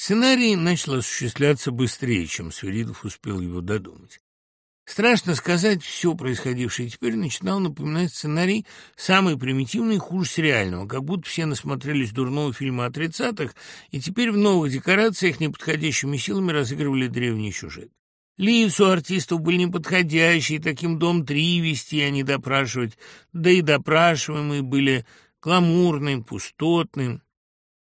Сценарий начал осуществляться быстрее, чем Свиридов успел его додумать. Страшно сказать, все происходившее теперь начинало напоминать сценарий самый примитивный и хуже сериального, как будто все насмотрелись дурного фильма о тридцатых, и теперь в новых декорациях неподходящими силами разыгрывали древний сюжет. Лица у артистов были неподходящие, таким дом три вести, а не допрашивать, да и допрашиваемые были гламурным, пустотным,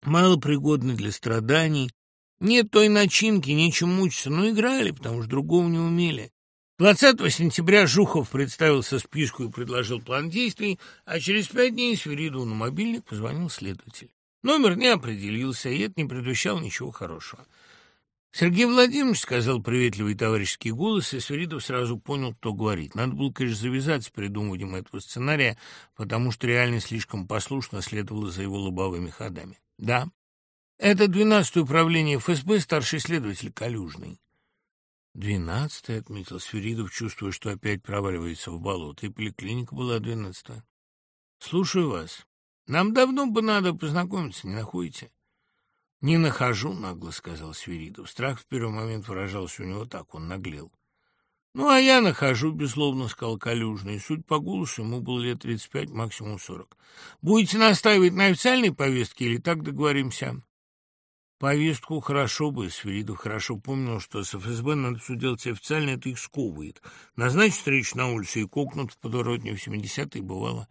малопригодны для страданий. Нет той начинки, нечем мучиться, но играли, потому что другого не умели. 20 сентября Жухов представился списку и предложил план действий, а через пять дней Свиридову на мобильник позвонил следователь. Номер не определился, и это не предвещало ничего хорошего. Сергей Владимирович сказал приветливый товарищеский голос, и Свиридов сразу понял, кто говорит. Надо было, конечно, завязать с придумыванием этого сценария, потому что реальность слишком послушно следовала за его лобовыми ходами. Да, это двенадцатое управление ФСБ, старший следователь Калюжный. «Двенадцатое», — отметил Сверидов, чувствуя, что опять проваливается в болото, и поликлиника была двенадцатая. «Слушаю вас. Нам давно бы надо познакомиться, не находите?» «Не нахожу», — нагло сказал Сверидов. Страх в первый момент выражался у него так, он наглел. «Ну, а я нахожу», — безусловно сказал Калюжный. Суть по голосу ему было лет тридцать пять, максимум сорок. «Будете настаивать на официальной повестке или так договоримся?» Повестку хорошо бы, Свиридов хорошо помнил, что с ФСБ надо все делать официально, это их сковывает. Назначить встречу на улице и кокнут в подворотне в 70-е бывало.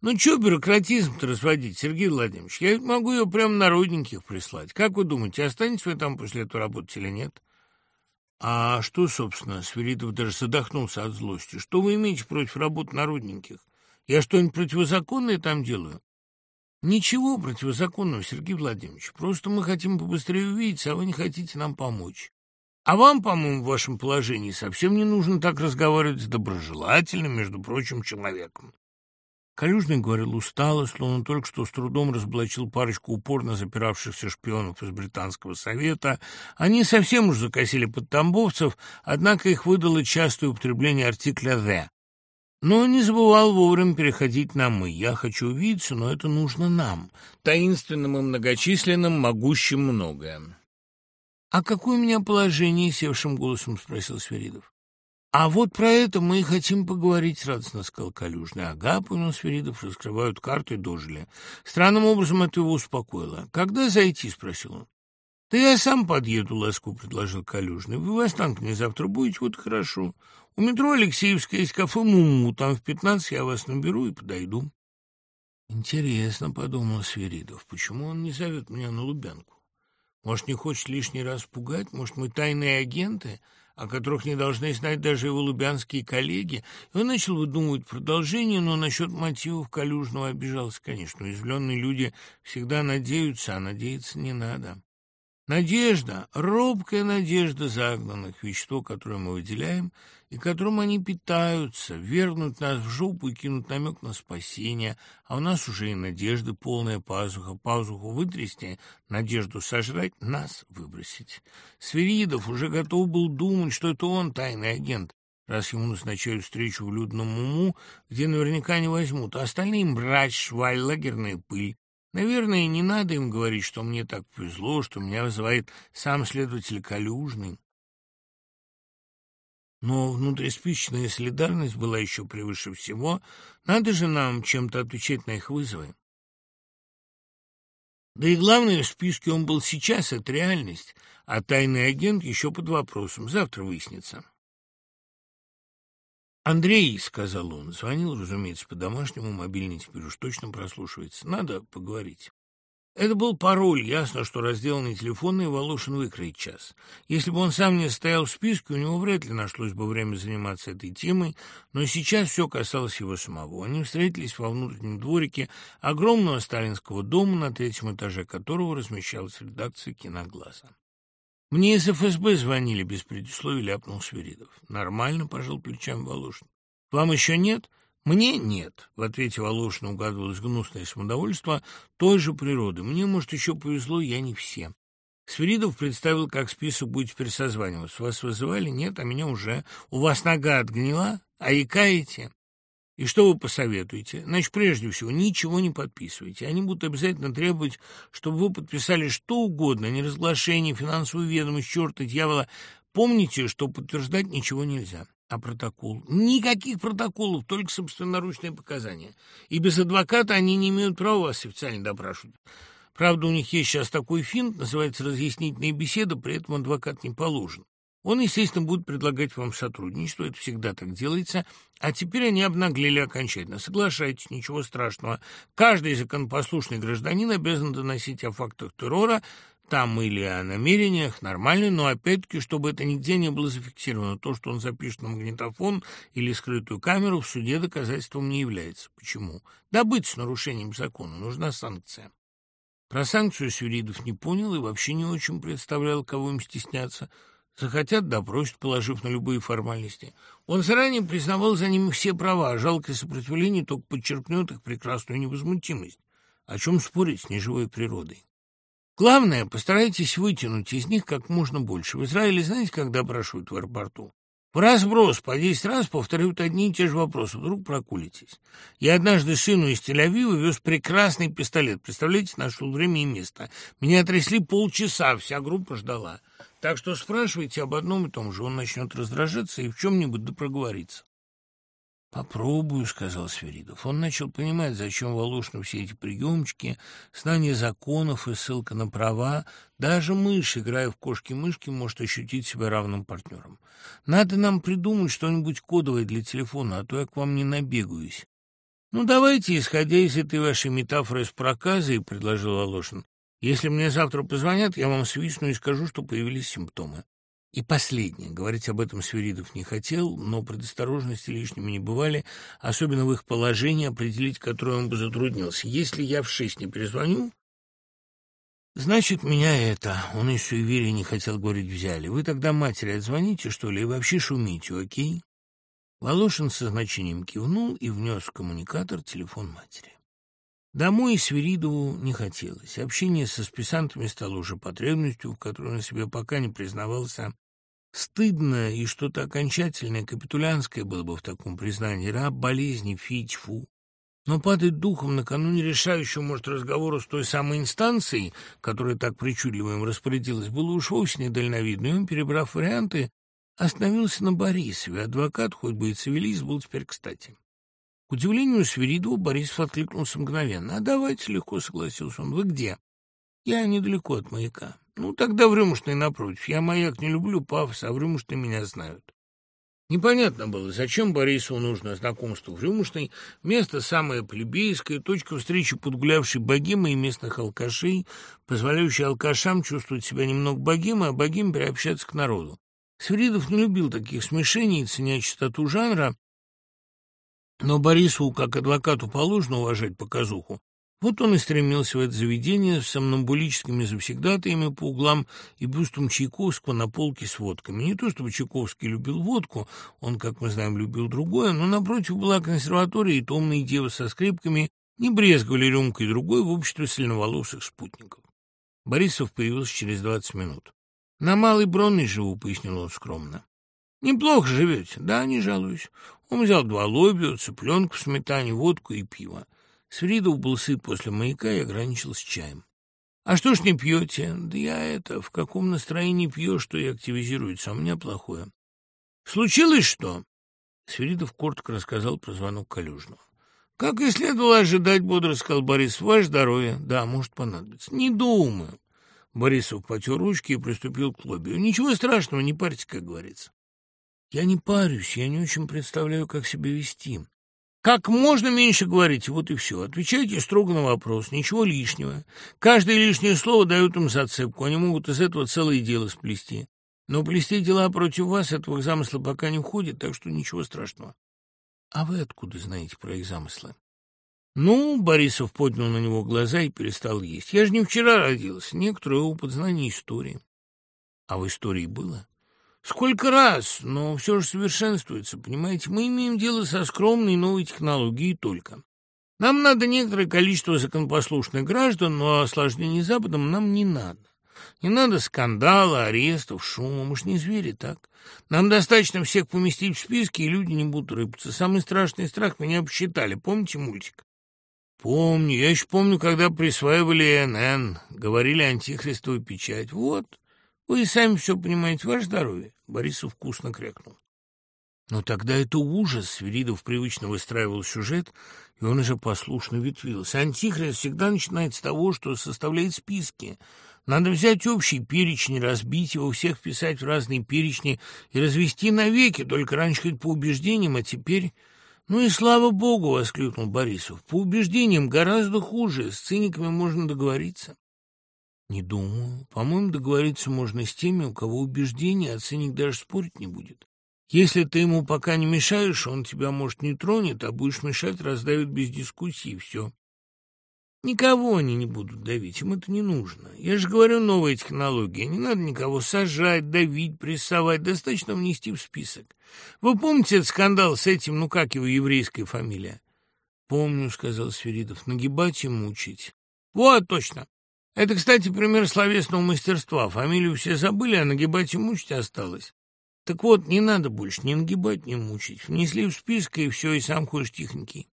Ну, что бюрократизм-то разводить, Сергей Владимирович? Я могу ее прямо на родненьких прислать. Как вы думаете, останетесь вы там после этого работать или нет? А что, собственно, Свиридов даже задохнулся от злости. Что вы имеете против работы народненьких? Я что-нибудь противозаконное там делаю? Ничего противозаконного, Сергей Владимирович. Просто мы хотим побыстрее увидеться, а вы не хотите нам помочь. А вам, по-моему, в вашем положении совсем не нужно так разговаривать с доброжелательным, между прочим, человеком. Калюжный говорил устало, словно только что с трудом разоблачил парочку упорно запиравшихся шпионов из Британского совета. Они совсем уж закосили под тамбовцев, однако их выдало частое употребление артикля «the». Но не забывал вовремя переходить на «мы». Я хочу увидеться, но это нужно нам, таинственным и многочисленным, могущим многое. — А какое у меня положение? — севшим голосом спросил Сверидов. — А вот про это мы и хотим поговорить, — радостно сказал Калюжный. — Ага, понял Сверидов, раскрывают карты дожили. Странным образом это его успокоило. — Когда зайти? — спросил он. — Да я сам подъеду, — ласку предложил Калюжный. — Вы в Останкине завтра будете, вот хорошо. У метро Алексеевская есть кафе «Муму». Там в пятнадцать я вас наберу и подойду. Интересно, — подумал Свиридов, — почему он не зовет меня на Лубянку? Может, не хочет лишний раз пугать? Может, мы тайные агенты, о которых не должны знать даже его лубянские коллеги? И он начал выдумывать продолжение, но насчет мотивов Калюжного обижался, конечно. Уязвленные люди всегда надеются, а надеяться не надо. Надежда, робкая надежда загнанных, вещество, которое мы выделяем, и которым они питаются, вернуть нас в жопу и кинуть намек на спасение, а у нас уже и надежды полная пазуха, пазуху вытрясти, надежду сожрать, нас выбросить. Свиридов уже готов был думать, что это он тайный агент, раз ему назначают встречу в людном уму, где наверняка не возьмут, а остальные мрач, шваль, лагерная пыль. Наверное, не надо им говорить, что мне так повезло, что меня вызывает сам следователь Калюжный. Но внутриспичная солидарность была еще превыше всего. Надо же нам чем-то отвечать на их вызовы. Да и главное, в списке он был сейчас, это реальность, а тайный агент еще под вопросом. Завтра выяснится. «Андрей», — сказал он, — звонил, разумеется, по-домашнему, мобильный теперь уж точно прослушивается. «Надо поговорить». Это был пароль, ясно, что разделанный телефонный Волошин выкроет час. Если бы он сам не стоял в списке, у него вряд ли нашлось бы время заниматься этой темой, но сейчас все касалось его самого. Они встретились во внутреннем дворике огромного сталинского дома, на третьем этаже которого размещалась редакция «Киноглаза». «Мне из ФСБ звонили», — без предисловия ляпнул Свиридов. «Нормально», — пожал плечами Волошин. «Вам еще нет?» «Мне нет», — в ответе Волошина угадывалось гнусное самодовольство той же природы. «Мне, может, еще повезло, я не все». Свиридов представил, как список будет теперь созваниваться. «Вас вызывали? Нет, а меня уже. У вас нога отгнила? А икаете?» И что вы посоветуете? Значит, прежде всего, ничего не подписывайте. Они будут обязательно требовать, чтобы вы подписали что угодно, не разглашение, финансовую ведомость, черта, дьявола. Помните, что подтверждать ничего нельзя. А протокол? Никаких протоколов, только собственноручные показания. И без адвоката они не имеют права вас официально допрашивать. Правда, у них есть сейчас такой финт, называется разъяснительная беседа, при этом адвокат не положен. Он, естественно, будет предлагать вам сотрудничество, это всегда так делается. А теперь они обнаглели окончательно. Соглашайтесь, ничего страшного. Каждый законопослушный гражданин обязан доносить о фактах террора, там или о намерениях, нормально, но опять-таки, чтобы это нигде не было зафиксировано. То, что он запишет на магнитофон или скрытую камеру, в суде доказательством не является. Почему? Добыть с нарушением закона. Нужна санкция. Про санкцию Свиридов не понял и вообще не очень представлял, кого им стесняться – Захотят, допросят, положив на любые формальности. Он заранее признавал за ними все права, а жалкое сопротивление только подчеркнет их прекрасную невозмутимость. О чем спорить с неживой природой? Главное, постарайтесь вытянуть из них как можно больше. В Израиле знаете, когда допрашивают в аэропорту? В разброс по десять раз повторяют одни и те же вопросы. Вдруг прокулитесь. Я однажды сыну из Тель-Авива вез прекрасный пистолет. Представляете, нашел время и место. Меня трясли полчаса, вся группа ждала. Так что спрашивайте об одном и том же. Он начнет раздражаться и в чем-нибудь да проговориться. «Попробую», — сказал Сверидов. Он начал понимать, зачем Волошину все эти приемчики, знание законов и ссылка на права. Даже мышь, играя в кошки-мышки, может ощутить себя равным партнером. Надо нам придумать что-нибудь кодовое для телефона, а то я к вам не набегаюсь. «Ну, давайте, исходя из этой вашей метафоры с проказой», — предложил Волошин. «Если мне завтра позвонят, я вам свистну и скажу, что появились симптомы. И последнее. Говорить об этом Свиридов не хотел, но предосторожности лишними не бывали, особенно в их положении, определить которое он бы затруднился. Если я в шесть не перезвоню, значит, меня это, он из суеверия не хотел говорить, взяли. Вы тогда матери отзвоните, что ли, и вообще шумите, окей? Волошин со значением кивнул и внес в коммуникатор телефон матери. Домой Свиридову не хотелось. Общение со списантами стало уже потребностью, в которой он себе пока не признавался. Стыдно и что-то окончательное, капитулянское было бы в таком признании. Раб болезни, фить, фу. Но падать духом накануне решающего, может, разговора с той самой инстанцией, которая так причудливо им распорядилась, было уж вовсе недальновидно, и он, перебрав варианты, остановился на Борисове. Адвокат, хоть бы и цивилист, был теперь кстати. К удивлению Свиридова Борисов откликнулся мгновенно. «А давайте легко», — согласился он. «Вы где?» «Я недалеко от маяка». «Ну, тогда в Рюмушной напротив. Я маяк не люблю, пафос, а в Рюмушной меня знают». Непонятно было, зачем Борисову нужно знакомство в Рюмушной, место самое плебейское, точка встречи подгулявшей богемы и местных алкашей, позволяющая алкашам чувствовать себя немного богемой, а богем приобщаться к народу. Свиридов не любил таких смешений, ценя чистоту жанра, но Борису, как адвокату, положено уважать показуху. Вот он и стремился в это заведение с сомнамбулическими завсегдатаями по углам и бюстом Чайковского на полке с водками. Не то чтобы Чайковский любил водку, он, как мы знаем, любил другое, но напротив была консерватория, и томные девы со скрипками не брезговали рюмкой другой в обществе сильноволосых спутников. Борисов появился через двадцать минут. «На Малой Бронной живу», — пояснил он скромно. «Неплохо живете?» «Да, не жалуюсь. Он взял два лобио, цыпленка в сметане, водку и пиво. Свиридов был сыт после маяка и ограничился чаем. «А что ж не пьете?» «Да я это, в каком настроении пьешь, что и активизируется, а у меня плохое». «Случилось что?» Свиридов коротко рассказал про звонок Калюжного. «Как и следовало ожидать, бодро сказал Борис, ваше здоровье. Да, может понадобиться. Не думаю». Борисов потер ручки и приступил к лобби. «Ничего страшного, не парьте, как говорится». Я не парюсь, я не очень представляю, как себя вести. Как можно меньше говорите, вот и все. Отвечайте строго на вопрос, ничего лишнего. Каждое лишнее слово дает им зацепку, они могут из этого целое дело сплести. Но плести дела против вас этого их замысла пока не входит, так что ничего страшного. А вы откуда знаете про их замыслы? Ну, Борисов поднял на него глаза и перестал есть. Я же не вчера родился, некоторый опыт знаний истории. А в истории было? Сколько раз, но все же совершенствуется, понимаете? Мы имеем дело со скромной новой технологией только. Нам надо некоторое количество законопослушных граждан, но осложнений Западом нам не надо. Не надо скандала, арестов, шума. Мы ж не звери, так? Нам достаточно всех поместить в списки, и люди не будут рыпаться. Самый страшный страх меня посчитали. Помните мультик? Помню. Я еще помню, когда присваивали НН, говорили антихристовую печать. Вот. Вы и сами все понимаете. Ваше здоровье. Борисов вкусно крякнул. Но тогда это ужас. Свиридов привычно выстраивал сюжет, и он уже послушно ветвился. Антихрист всегда начинает с того, что составляет списки. Надо взять общий перечень, разбить его, всех вписать в разные перечни и развести навеки, только раньше хоть по убеждениям, а теперь... «Ну и слава богу!» — воскликнул Борисов. «По убеждениям гораздо хуже. С циниками можно договориться». «Не думаю. По-моему, договориться можно с теми, у кого убеждения, а циник даже спорить не будет. Если ты ему пока не мешаешь, он тебя, может, не тронет, а будешь мешать, раздавит без дискуссии, и все. Никого они не будут давить, им это не нужно. Я же говорю, новая технология. Не надо никого сажать, давить, прессовать, достаточно внести в список. Вы помните этот скандал с этим, ну как его еврейская фамилия? Помню, сказал Сверидов, нагибать и мучить. Вот, точно. Это, кстати, пример словесного мастерства. Фамилию все забыли, а нагибать и мучить осталось. Так вот, не надо больше ни нагибать, ни мучить. Внесли в список, и все, и сам ходишь тихонький.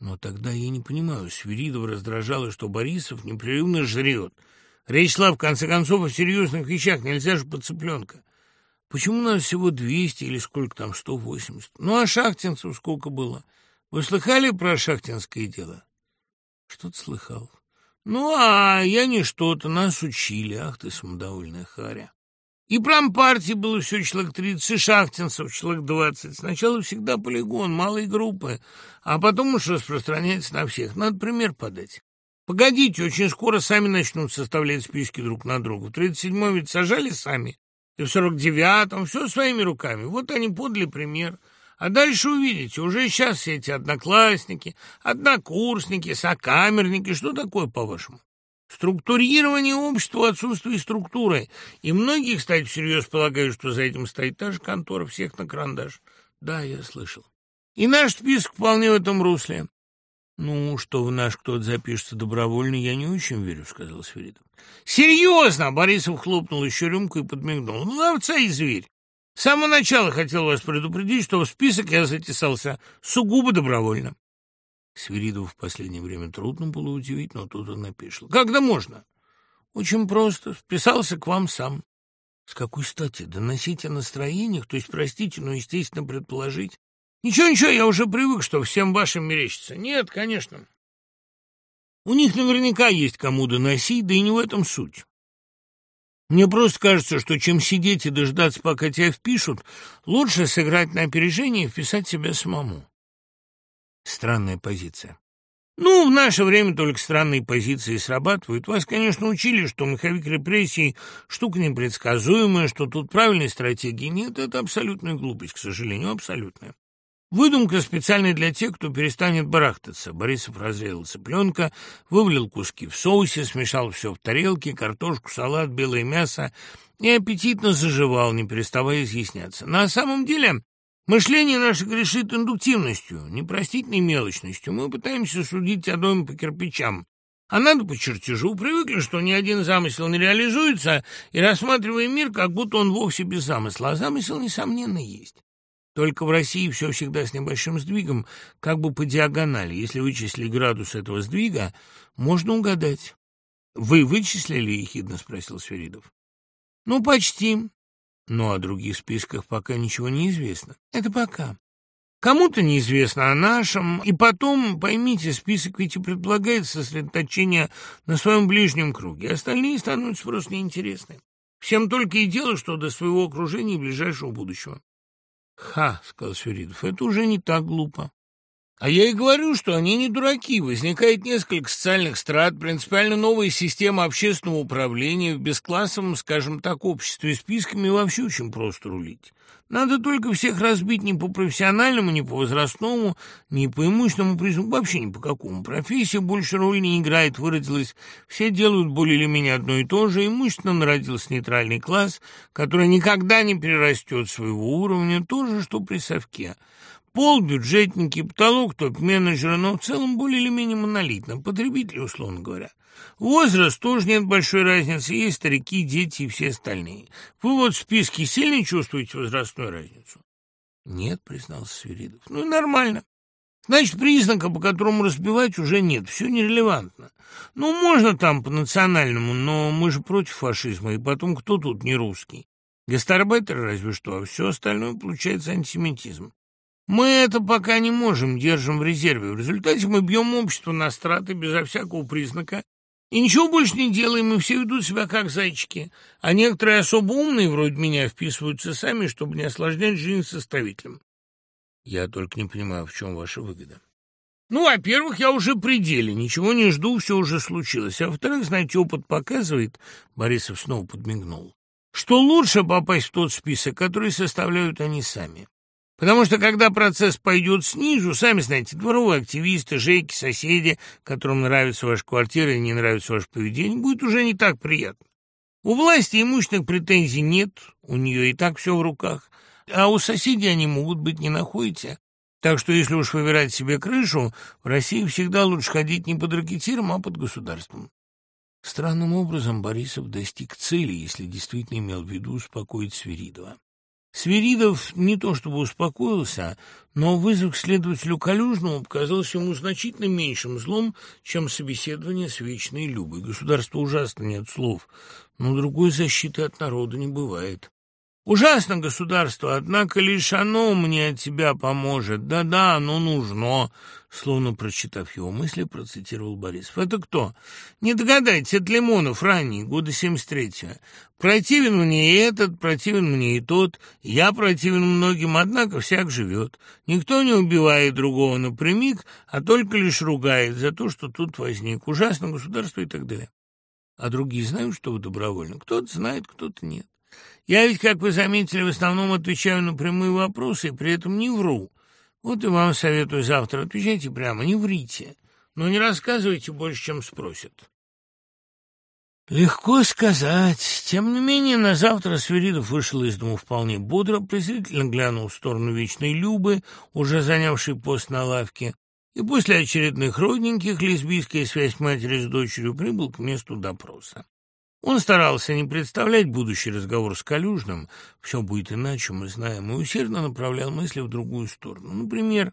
Но тогда я не понимаю, Свиридова раздражало, что Борисов непрерывно жрет. Речь шла, в конце концов, о серьезных вещах, нельзя же под цыпленка. Почему нас всего 200 или сколько там, 180? Ну, а шахтинцев сколько было? Вы слыхали про шахтинское дело? Что-то слыхал. Ну, а я не что-то, нас учили. Ах ты, самодовольная харя. И промпартии было все человек тридцать, и шахтинцев человек двадцать. Сначала всегда полигон, малые группы, а потом уж распространяется на всех. Надо пример подать. Погодите, очень скоро сами начнут составлять списки друг на друга. В тридцать седьмом ведь сажали сами, и в сорок девятом все своими руками. Вот они подали пример. А дальше увидите, уже сейчас все эти одноклассники, однокурсники, сокамерники, что такое, по-вашему? Структурирование общества, отсутствие структуры. И многие, кстати, всерьез полагают, что за этим стоит та же контора, всех на карандаш. Да, я слышал. И наш список вполне в этом русле. «Ну, что в наш кто-то запишется добровольно, я не очень верю», — сказал Сверидов. «Серьезно!» — Борисов хлопнул еще рюмку и подмигнул. «Ну, овца и зверь. С самого начала хотел вас предупредить, что в список я затесался сугубо добровольно». Свиридову в последнее время трудно было удивить, но тут он напишет. «Когда можно?» «Очень просто. Вписался к вам сам». «С какой стати? Доносить о настроениях? То есть, простите, но, естественно, предположить?» «Ничего, ничего, я уже привык, что всем вашим мерещится. Нет, конечно. У них наверняка есть кому доносить, да и не в этом суть. Мне просто кажется, что чем сидеть и дождаться, пока тебя впишут, лучше сыграть на опережение и вписать себя самому. Странная позиция. Ну, в наше время только странные позиции срабатывают. Вас, конечно, учили, что маховик репрессий – штука непредсказуемая, что тут правильной стратегии нет. Это абсолютная глупость, к сожалению, абсолютная. Выдумка специальная для тех, кто перестанет барахтаться. Борисов разрезал цыпленка, вывалил куски в соусе, смешал все в тарелке, картошку, салат, белое мясо и аппетитно заживал, не переставая изъясняться. На самом деле Мышление наше грешит индуктивностью, непростительной мелочностью. Мы пытаемся судить о доме по кирпичам. А надо по чертежу. Привыкли, что ни один замысел не реализуется, и рассматриваем мир, как будто он вовсе без замысла. А замысел, несомненно, есть. Только в России все всегда с небольшим сдвигом, как бы по диагонали. Если вычислить градус этого сдвига, можно угадать. — Вы вычислили? — ехидно спросил Сверидов. — Ну, почти. Но о других списках пока ничего не известно. Это пока. Кому-то неизвестно о нашем, и потом, поймите, список ведь и предполагает сосредоточение на своем ближнем круге. Остальные становятся просто неинтересны. Всем только и дело, что до своего окружения и ближайшего будущего. «Ха», — сказал Сверидов, — «это уже не так глупо». А я и говорю, что они не дураки. Возникает несколько социальных страт, принципиально новая система общественного управления в бесклассовом, скажем так, обществе. Списками вообще очень просто рулить. Надо только всех разбить не по профессиональному, не по возрастному, не по имущественному признаку, вообще ни по какому. Профессия больше роли не играет, выродилась. Все делают более или менее одно и то же. Имущественно народился нейтральный класс, который никогда не перерастет своего уровня, то же, что при совке. Пол, бюджетники, потолок, топ-менеджеры, но в целом более или менее монолитно, потребители, условно говоря. Возраст тоже нет большой разницы, есть старики, дети и все остальные. Вы вот в списке сильно чувствуете возрастную разницу? Нет, признался Свиридов. Ну и нормально. Значит, признака, по которому разбивать, уже нет, все нерелевантно. Ну, можно там по-национальному, но мы же против фашизма, и потом кто тут не русский? Гастарбайтеры разве что, а все остальное получается антисемитизм. Мы это пока не можем, держим в резерве. В результате мы бьем общество на страты безо всякого признака и ничего больше не делаем, и все ведут себя как зайчики. А некоторые особо умные, вроде меня, вписываются сами, чтобы не осложнять жизнь составителям. Я только не понимаю, в чем ваша выгода. Ну, во-первых, я уже при деле, ничего не жду, все уже случилось. А во-вторых, знаете, опыт показывает, Борисов снова подмигнул, что лучше попасть в тот список, который составляют они сами. Потому что когда процесс пойдет снизу, сами знаете, дворовые активисты, жейки, соседи, которым нравится ваша квартира и не нравится ваше поведение, будет уже не так приятно. У власти имущественных претензий нет, у нее и так все в руках, а у соседей они могут быть, не находите. Так что если уж выбирать себе крышу, в России всегда лучше ходить не под ракетиром, а под государством. Странным образом Борисов достиг цели, если действительно имел в виду успокоить Свиридова. Свиридов не то чтобы успокоился, но вызов к следователю Калюжному показался ему значительно меньшим злом, чем собеседование с Вечной Любой. Государство ужасно нет слов, но другой защиты от народа не бывает. Ужасно государство, однако лишь оно мне от тебя поможет. Да-да, оно нужно. Словно прочитав его мысли, процитировал Борисов. Это кто? Не догадайтесь, это Лимонов, ранний, года 73-го. Противен мне и этот, противен мне и тот. Я противен многим, однако всяк живет. Никто не убивает другого напрямик, а только лишь ругает за то, что тут возник. Ужасно государство и так далее. А другие знают, что вы добровольны? Кто-то знает, кто-то нет. Я ведь, как вы заметили, в основном отвечаю на прямые вопросы и при этом не вру. Вот и вам советую завтра отвечайте прямо, не врите, но не рассказывайте больше, чем спросят. Легко сказать. Тем не менее, на завтра Свиридов вышел из дома вполне бодро, презрительно глянул в сторону Вечной Любы, уже занявшей пост на лавке, и после очередных родненьких лесбийская связь матери с дочерью прибыл к месту допроса. Он старался не представлять будущий разговор с Калюжным, все будет иначе, мы знаем, и усердно направлял мысли в другую сторону. Например,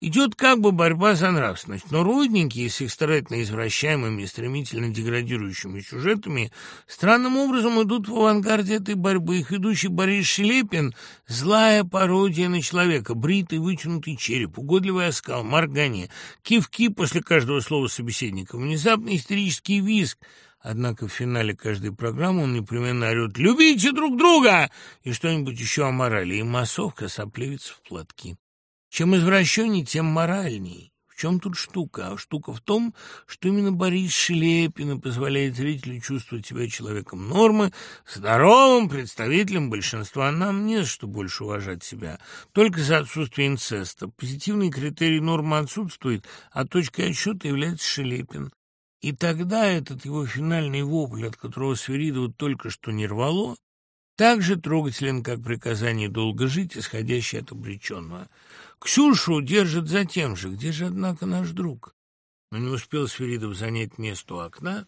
идет как бы борьба за нравственность, но родненькие с их старательно извращаемыми и стремительно деградирующими сюжетами странным образом идут в авангарде этой борьбы. Их идущий Борис Шелепин — злая пародия на человека, бритый вытянутый череп, угодливый оскал, моргание, кивки после каждого слова собеседника, внезапный истерический визг — Однако в финале каждой программы он непременно орет «Любите друг друга!» и что-нибудь еще о морали, и массовка сопливится в платки. Чем извращенней, тем моральней. В чем тут штука? А штука в том, что именно Борис Шлепин позволяет зрителю чувствовать себя человеком нормы, здоровым представителем большинства. Нам не за что больше уважать себя, только за отсутствие инцеста. Позитивный критерий нормы отсутствует, а точкой отсчета является Шелепин. И тогда этот его финальный вопль, от которого Сверидова только что не рвало, так же трогателен, как приказание долго жить, исходящее от обреченного. Ксюшу держит за тем же. Где же, однако, наш друг? Но не успел Сверидов занять место у окна,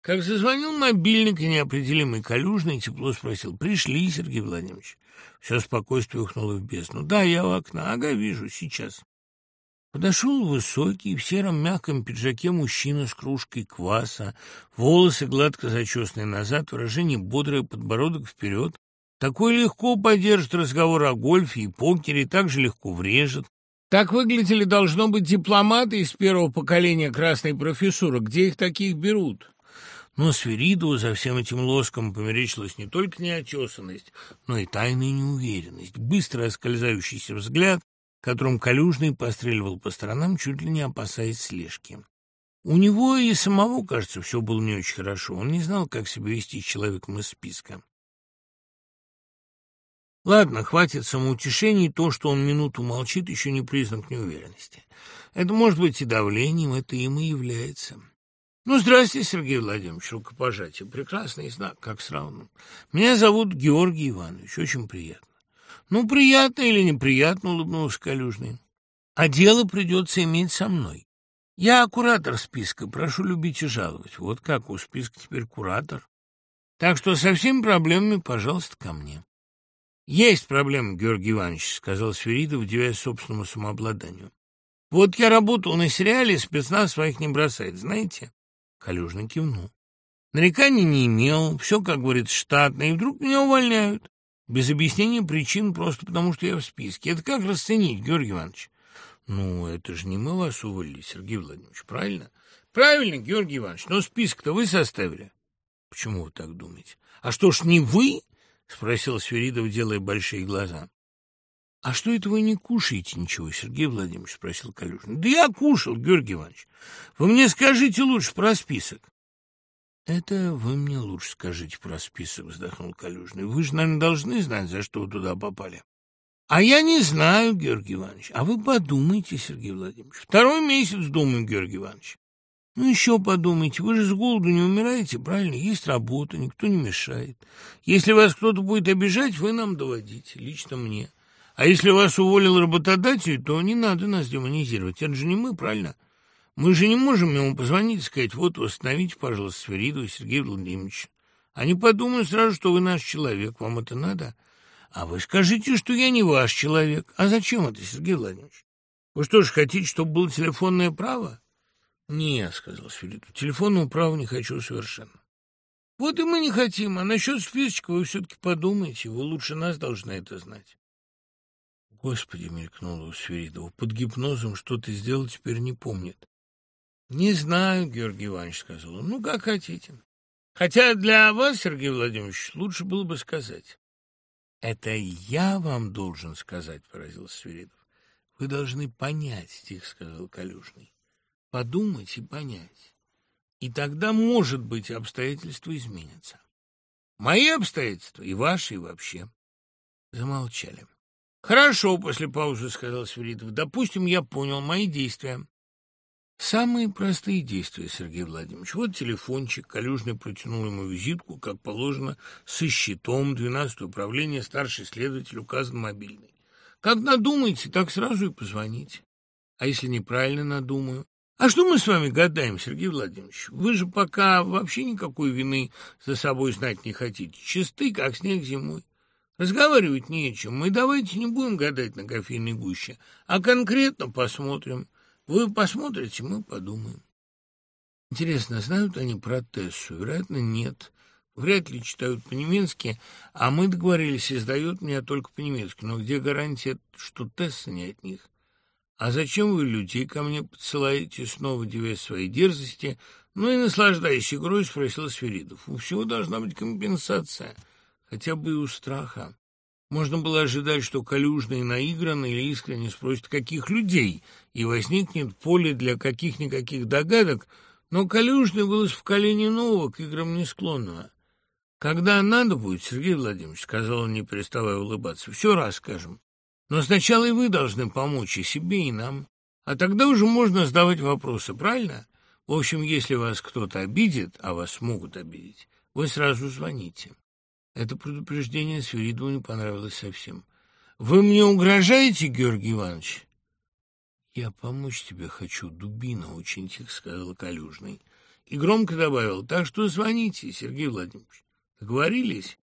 как зазвонил мобильник, и неопределимый Калюжный тепло спросил, «Пришли, Сергей Владимирович?» Все спокойствие ухнуло в бездну. «Да, я у окна. Ага, вижу, сейчас». Подошел высокий, в сером мягком пиджаке мужчина с кружкой кваса, волосы гладко зачесанные назад, выражение бодрое, подбородок вперед. Такой легко поддержит разговор о гольфе и покере, так же легко врежет. Так выглядели, должно быть, дипломаты из первого поколения красной профессуры. Где их таких берут? Но Свиридову за всем этим лоском померещилась не только неотесанность, но и тайная неуверенность, быстро скользающийся взгляд, которым Калюжный постреливал по сторонам, чуть ли не опасаясь слежки. У него и самого, кажется, все было не очень хорошо. Он не знал, как себя вести с человеком из списка. Ладно, хватит самоутешений, то, что он минуту молчит, еще не признак неуверенности. Это может быть и давлением, это им и является. Ну, здрасте, Сергей Владимирович, рукопожатие. Прекрасный знак, как с. Меня зовут Георгий Иванович, очень приятно. Ну, приятно или неприятно, улыбнулся Калюжный. А дело придется иметь со мной. Я куратор списка, прошу любить и жаловать. Вот как, у списка теперь куратор. Так что со всеми проблемами, пожалуйста, ко мне. Есть проблема, Георгий Иванович, сказал Сверидов, удивляясь собственному самообладанию. Вот я работал на сериале, спецназ своих не бросает, знаете? Калюжный кивнул. Нареканий не имел, все, как говорится, штатно, и вдруг меня увольняют. Без объяснения причин, просто потому что я в списке. Это как расценить, Георгий Иванович? Ну, это же не мы вас уволили, Сергей Владимирович, правильно? Правильно, Георгий Иванович, но список-то вы составили. Почему вы так думаете? А что ж, не вы? Спросил Сверидов, делая большие глаза. «А что это вы не кушаете ничего, Сергей Владимирович?» — спросил Калюжин. «Да я кушал, Георгий Иванович. Вы мне скажите лучше про список». «Это вы мне лучше скажите про список», — вздохнул Калюжный. «Вы же, наверное, должны знать, за что вы туда попали». «А я не знаю, Георгий Иванович. А вы подумайте, Сергей Владимирович. Второй месяц думаю, Георгий Иванович. Ну, еще подумайте. Вы же с голоду не умираете, правильно? Есть работа, никто не мешает. Если вас кто-то будет обижать, вы нам доводите, лично мне. А если вас уволил работодатель, то не надо нас демонизировать. Это же не мы, правильно?» Мы же не можем ему позвонить и сказать, вот, восстановите, пожалуйста, Сверидова Сергея Владимировича. Они подумают сразу, что вы наш человек, вам это надо. А вы скажите, что я не ваш человек. А зачем это, Сергей Владимирович? Вы что ж, хотите, чтобы было телефонное право? Не, сказал Сверидов, телефонного права не хочу совершенно. Вот и мы не хотим, а насчет списочка вы все-таки подумайте, вы лучше нас должны это знать. Господи, мелькнуло у Сверидова, под гипнозом что ты сделал, теперь не помнит. «Не знаю, Георгий Иванович», — сказал. «Ну, как хотите. Хотя для вас, Сергей Владимирович, лучше было бы сказать». «Это я вам должен сказать», — поразился Свиридов. «Вы должны понять», — тихо сказал Калюжный. «Подумать и понять. И тогда, может быть, обстоятельства изменятся. Мои обстоятельства и ваши, и вообще». Замолчали. «Хорошо», — после паузы сказал Свиридов. «Допустим, я понял мои действия. Самые простые действия, Сергей Владимирович. Вот телефончик, Калюжный протянул ему визитку, как положено, со щитом, 12 управление, старший следователь, указан мобильный. Как надумаете, так сразу и позвоните. А если неправильно надумаю? А что мы с вами гадаем, Сергей Владимирович? Вы же пока вообще никакой вины за собой знать не хотите. Чисты, как снег зимой. Разговаривать не о чем. Мы давайте не будем гадать на кофейной гуще, а конкретно посмотрим. Вы посмотрите, мы подумаем. Интересно, знают они про Тессу? Вероятно, нет. Вряд ли читают по-немецки, а мы договорились, издает меня только по-немецки. Но где гарантия, что Тесса не от них? А зачем вы людей ко мне подсылаете, снова девясь своей дерзости? Ну и наслаждаясь игрой, спросил Сверидов. У всего должна быть компенсация, хотя бы и у страха. Можно было ожидать, что Калюжный наигранно или искренне спросит, каких людей, и возникнет поле для каких-никаких догадок, но Калюжный был из поколения нового, к играм не склонного. «Когда надо будет, Сергей Владимирович», — сказал он, не переставая улыбаться, — «все расскажем. Но сначала и вы должны помочь и себе, и нам. А тогда уже можно задавать вопросы, правильно? В общем, если вас кто-то обидит, а вас могут обидеть, вы сразу звоните». Это предупреждение Свиридову не понравилось совсем. «Вы мне угрожаете, Георгий Иванович?» «Я помочь тебе хочу, дубина», — очень тихо сказала Калюжный. И громко добавил, «Так что звоните, Сергей Владимирович. Договорились?»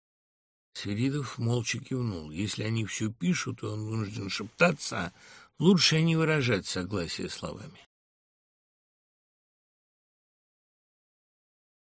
Свиридов молча кивнул. Если они все пишут, и он вынужден шептаться, лучше не выражать согласие словами.